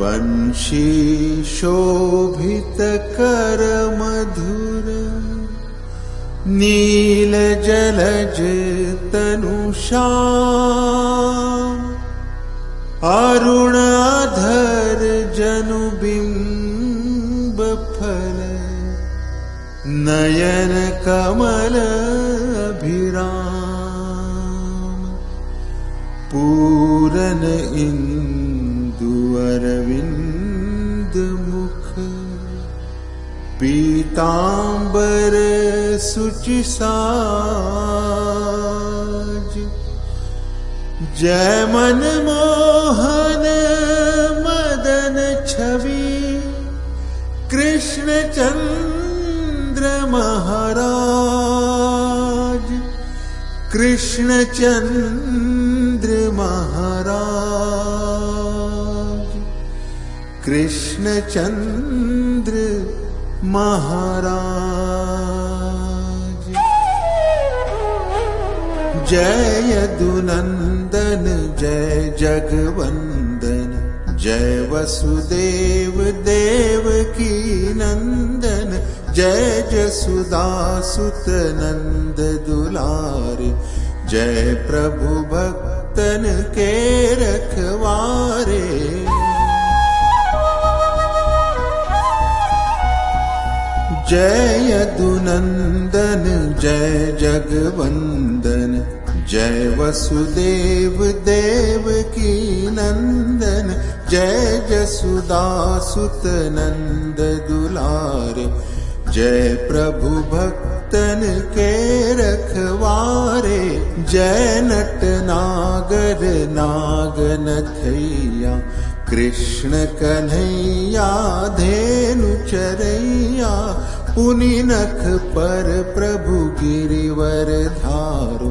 वंशी शोभितकर मधुर। नील जलज तनुषा अरुणाधर जनुबिम्ब फल। नयन कमल अभिराम। पूरन इन्दुअरविन्द मुख पीताम्बर सुचिसाज जय मन मोहन मदन छवि कृष्ण चन्द्र महाराज। कृष्ण चन्द्र महाराज कृष्ण चन्द्र महाराज। जय दुनन्दन जय जगवन्दन जय वसुदेव देव की नन्दन जय जसुदासुत नन्द दुलार जय प्रभु भक्तन के रखवारे जय दुनन्दन जय जगवन्दन जय वसुदेव देव की नन्दन जय जसुदासुत नन्द दुलार जय प्रभु भक्तन के रखवारे जय नट नागर नागनथैया कृष्ण कन्हैया धेनु चरैया पुनि नख पर प्रभु गिरिवर धारो।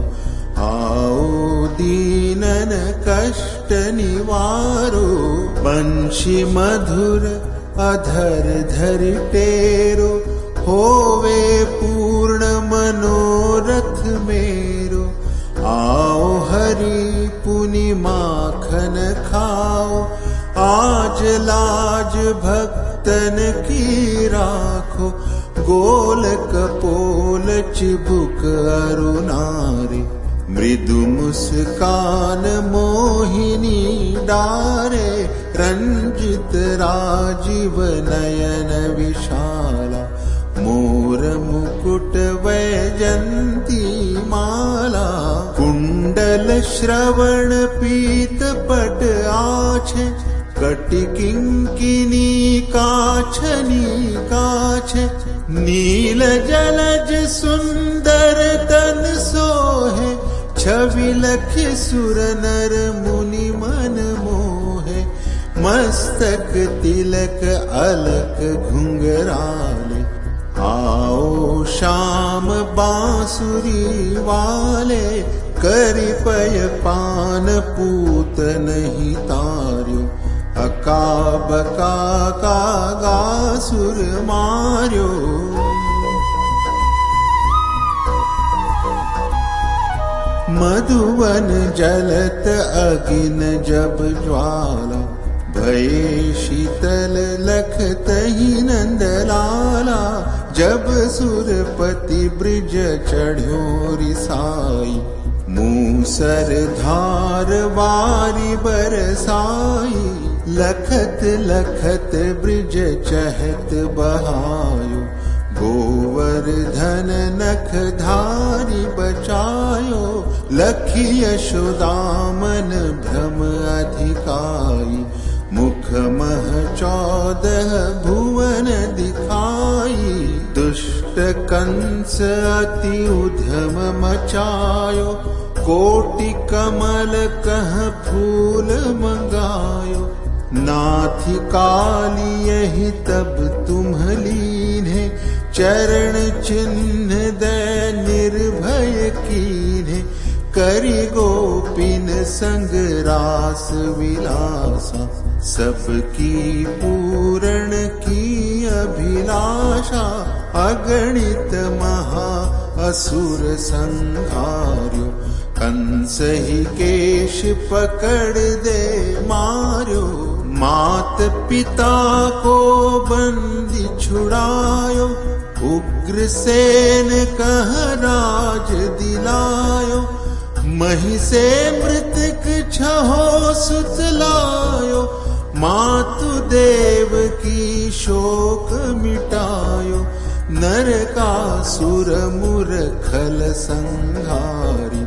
आओ दीनन कष्ट निवारो। बंशी मधुर अधर धरि टेरो। होवे पूर्ण मनोरथ मेरो। आओ हरि पुनि माखन खाओ। आज लाज भक्तन की राखो गोल कपोल मृदु मुस्कान मोहिनी डारे रञ्जित राजीव नयन विशाला। मोर मुकुट वैजन्ती माला कुण्डल श्रवण पीत पट आछे नील जलज सुन्दर तन सोहे छवि लख सुर नर मुनि मन मोहे। मस्तक तिलक अलक घुंघराल बांसुरी वाले करि पय पान पूत नहीं तार्यो का गासुर मार्यो मधुवन जलत अगिन जब ज्वाला भये शीतल ही नंद लाला। जब सुरपति ब्रिज चढ़्यो रिसाई मूसर धार वारी बरसाई लखत लखत ब्रिज चहत बहायो। गोवर्धन नख धारी बचायो। लखी यशोदामन भ्रम अधिकाई। मुख मह चौदह भुवन दिखाई। दुष्ट कंस अति उधम मचायो। कोटि कमल कह फूल मंगायो नाथी काली यही तब तुम लीने चरण चिन्ह दे निर्भय करी गोपिन संग रास विलासा सबकी पूरण की अभिलाषा अगणित महा असुर संहार्यो कंस ही केश पकड़ दे मार्यो मात पिता को बंदी छुड़ायो उग्रसेन कह राज दिलायो मही से मृतक छहो सुतलायो मातु देव की शोक मिटायो नर का सुर मुर खल संहारी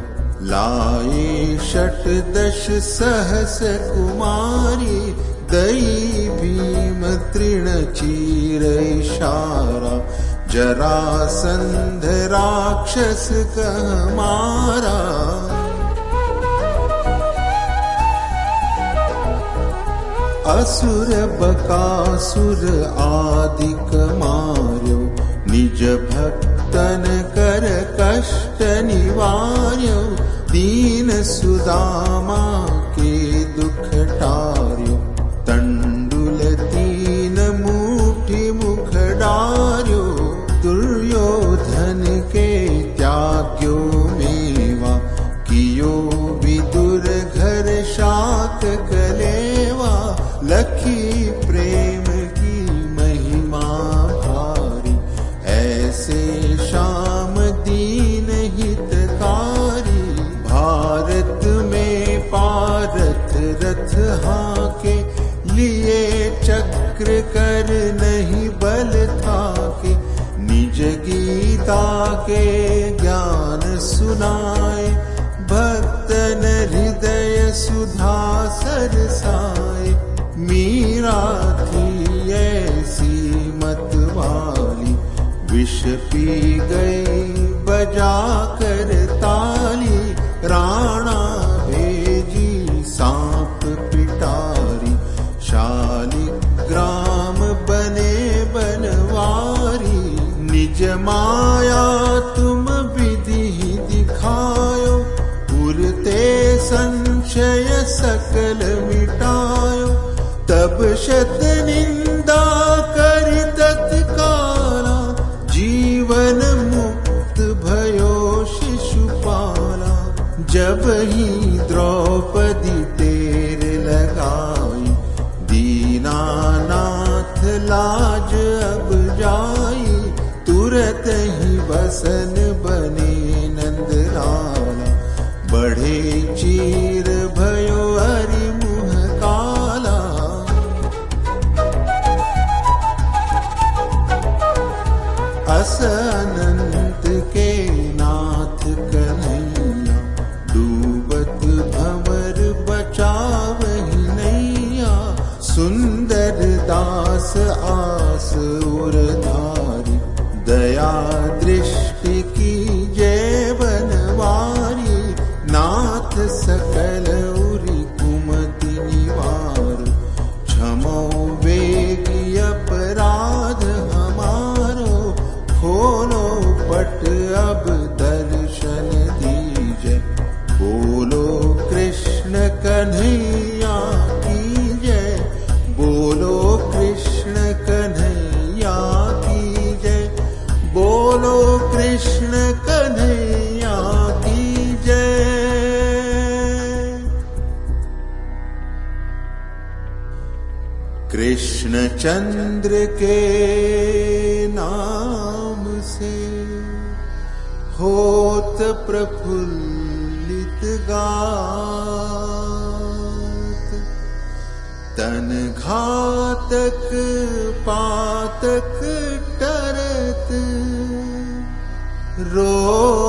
लाए षट दश सहस कुमारी दई भीम तृण चीर इशारा जरासंध राक्षस कह मारा असुर बकासुर आदिक मार्यो निज भक्तन कर कष्ट निवार्यो दीन सुदामा गीता के ज्ञान सुनाए भक्तन हृदय सुधा सरसाए। मीरा थी ऐसी मत वाली, विष पी गई, बजा करता सकल मिटायो, तब शत निंदा कर तत्काला, जीवन मुक्त भयो शिशुपाला जब ही द्रौपदी तेर लगाई, दीनानाथ लाज अब जाई, तुरत ही बसन नैया। सुंदर दास आस उरधारी दया दृष्टि की बनवारी। नाथ सकल चंद्र के नाम से होत प्रफुल्लित गात। तन घातक पातक टरत रोग